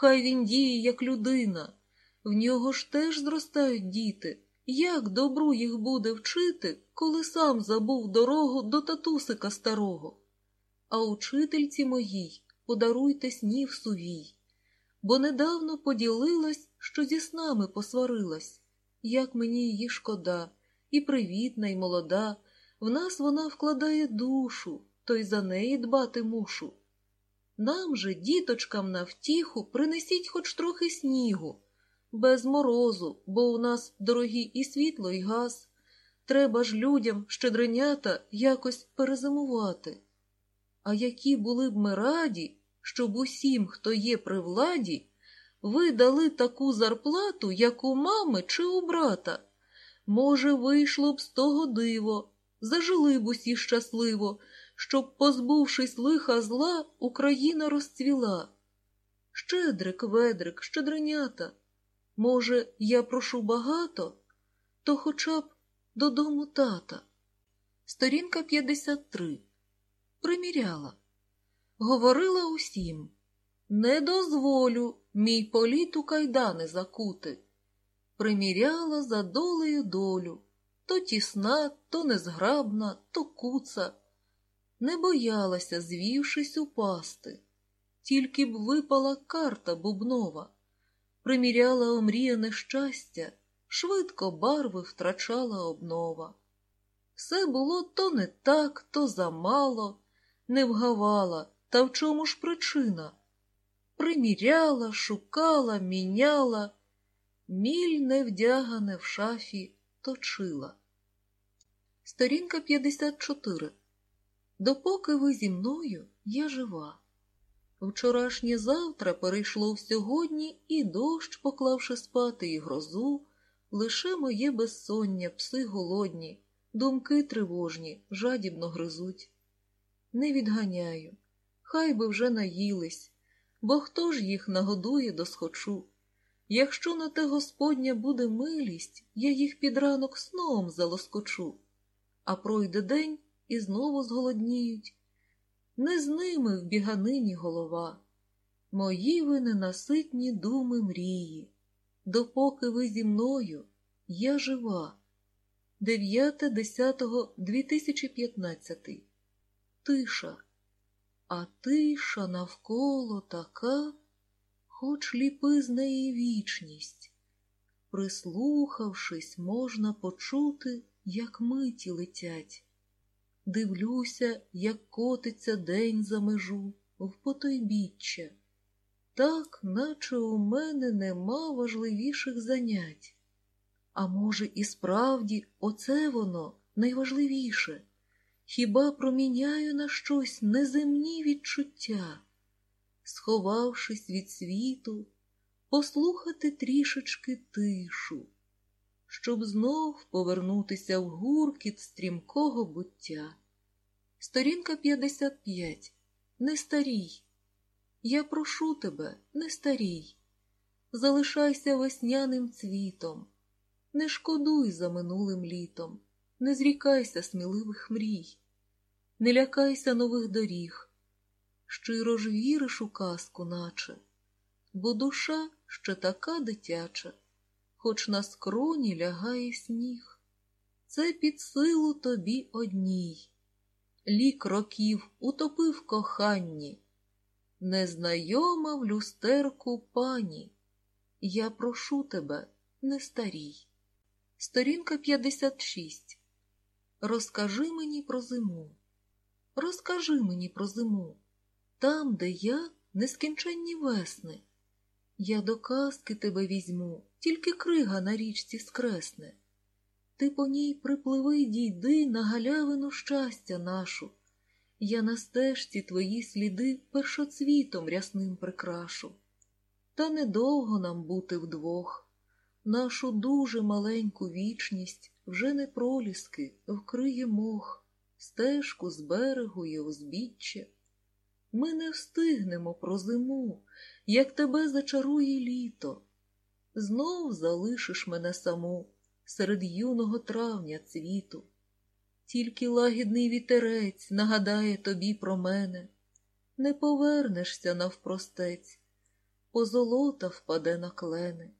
хай він діє, як людина. В нього ж теж зростають діти. Як добру їх буде вчити, коли сам забув дорогу до татусика старого? А учительці моїй подаруйте снів сувій, бо недавно поділилась, що зі снами посварилась. Як мені її шкода, і привітна, і молода, в нас вона вкладає душу, то й за неї дбати мушу. Нам же, діточкам, на втіху, принесіть хоч трохи снігу, без морозу, бо у нас дорогі і світло, і газ. Треба ж людям, щедренята, якось перезимувати. А які були б ми раді, щоб усім, хто є при владі, ви дали таку зарплату, як у мами чи у брата. Може, вийшло б з того диво, зажили б усі щасливо, щоб, позбувшись лиха зла, Україна розцвіла. Щедрик, ведрик, щедренята. Може, я прошу багато, то хоча б додому тата. Сторінка 53. Приміряла. Говорила усім не дозволю мій політ у кайдани закути. Приміряла за долею долю то тісна, то незграбна, то куца. Не боялася, звівшись, упасти, тільки б випала карта бубнова, приміряла омріяне щастя, швидко барви втрачала обнова. Все було то не так, то замало, не вгавала, та в чому ж причина? Приміряла, шукала, міняла, міль невдягане в шафі точила. Сторінка 54. Допоки ви зі мною, я жива. Вчорашнє завтра перейшло в сьогодні, і дощ, поклавши спати, і грозу, лише моє безсоння, пси голодні, думки тривожні, жадібно гризуть. Не відганяю, хай би вже наїлись, бо хто ж їх нагодує досхочу? Якщо на те Господня буде милість, я їх під ранок сном залоскочу, а пройде день і знову зголодніють. Не з ними в біганині голова. Мої ви ненаситні думи мрії. Допоки ви зі мною, я жива. 9.10.2015 Тиша. А тиша навколо така, хоч ліпи з неї вічність. Прислухавшись, можна почути, як миті летять. Дивлюся, як котиться день за межу в потойбіччя. Так, наче у мене нема важливіших занять. А може, і справді, оце воно найважливіше. Хіба проміняю на щось неземні відчуття, сховавшись від світу, послухати трішечки тишу, щоб знов повернутися в гуркіт стрімкого буття. Сторінка 55. Не старій. Я прошу тебе, не старій. Залишайся весняним цвітом, не шкодуй за минулим літом, не зрікайся сміливих мрій, не лякайся нових доріг, щиро ж віриш у казку, наче, бо душа ще така дитяча, хоч на скроні лягає сніг. Це під силу тобі одній. Лік років утопив коханні, незнайома в люстерку пані. Я прошу тебе, не старій. Сторінка 56. Розкажи мені про зиму. Розкажи мені про зиму. Там, де я, нескінченні весни. Я до казки тебе візьму, тільки крига на річці скресне. Ти по ній припливи дійди на галявину щастя нашу. Я на стежці твої сліди першоцвітом рясним прикрашу. Та недовго нам бути вдвох. Нашу дуже маленьку вічність вже не проліски, вкриє мох, стежку з берегу і узбіччя. Ми не встигнемо про зиму, як тебе зачарує літо. Знов залишиш мене саму серед юного травня цвіту. Тільки лагідний вітерець нагадає тобі про мене, не повернешся навпростець, позолота впаде на клени.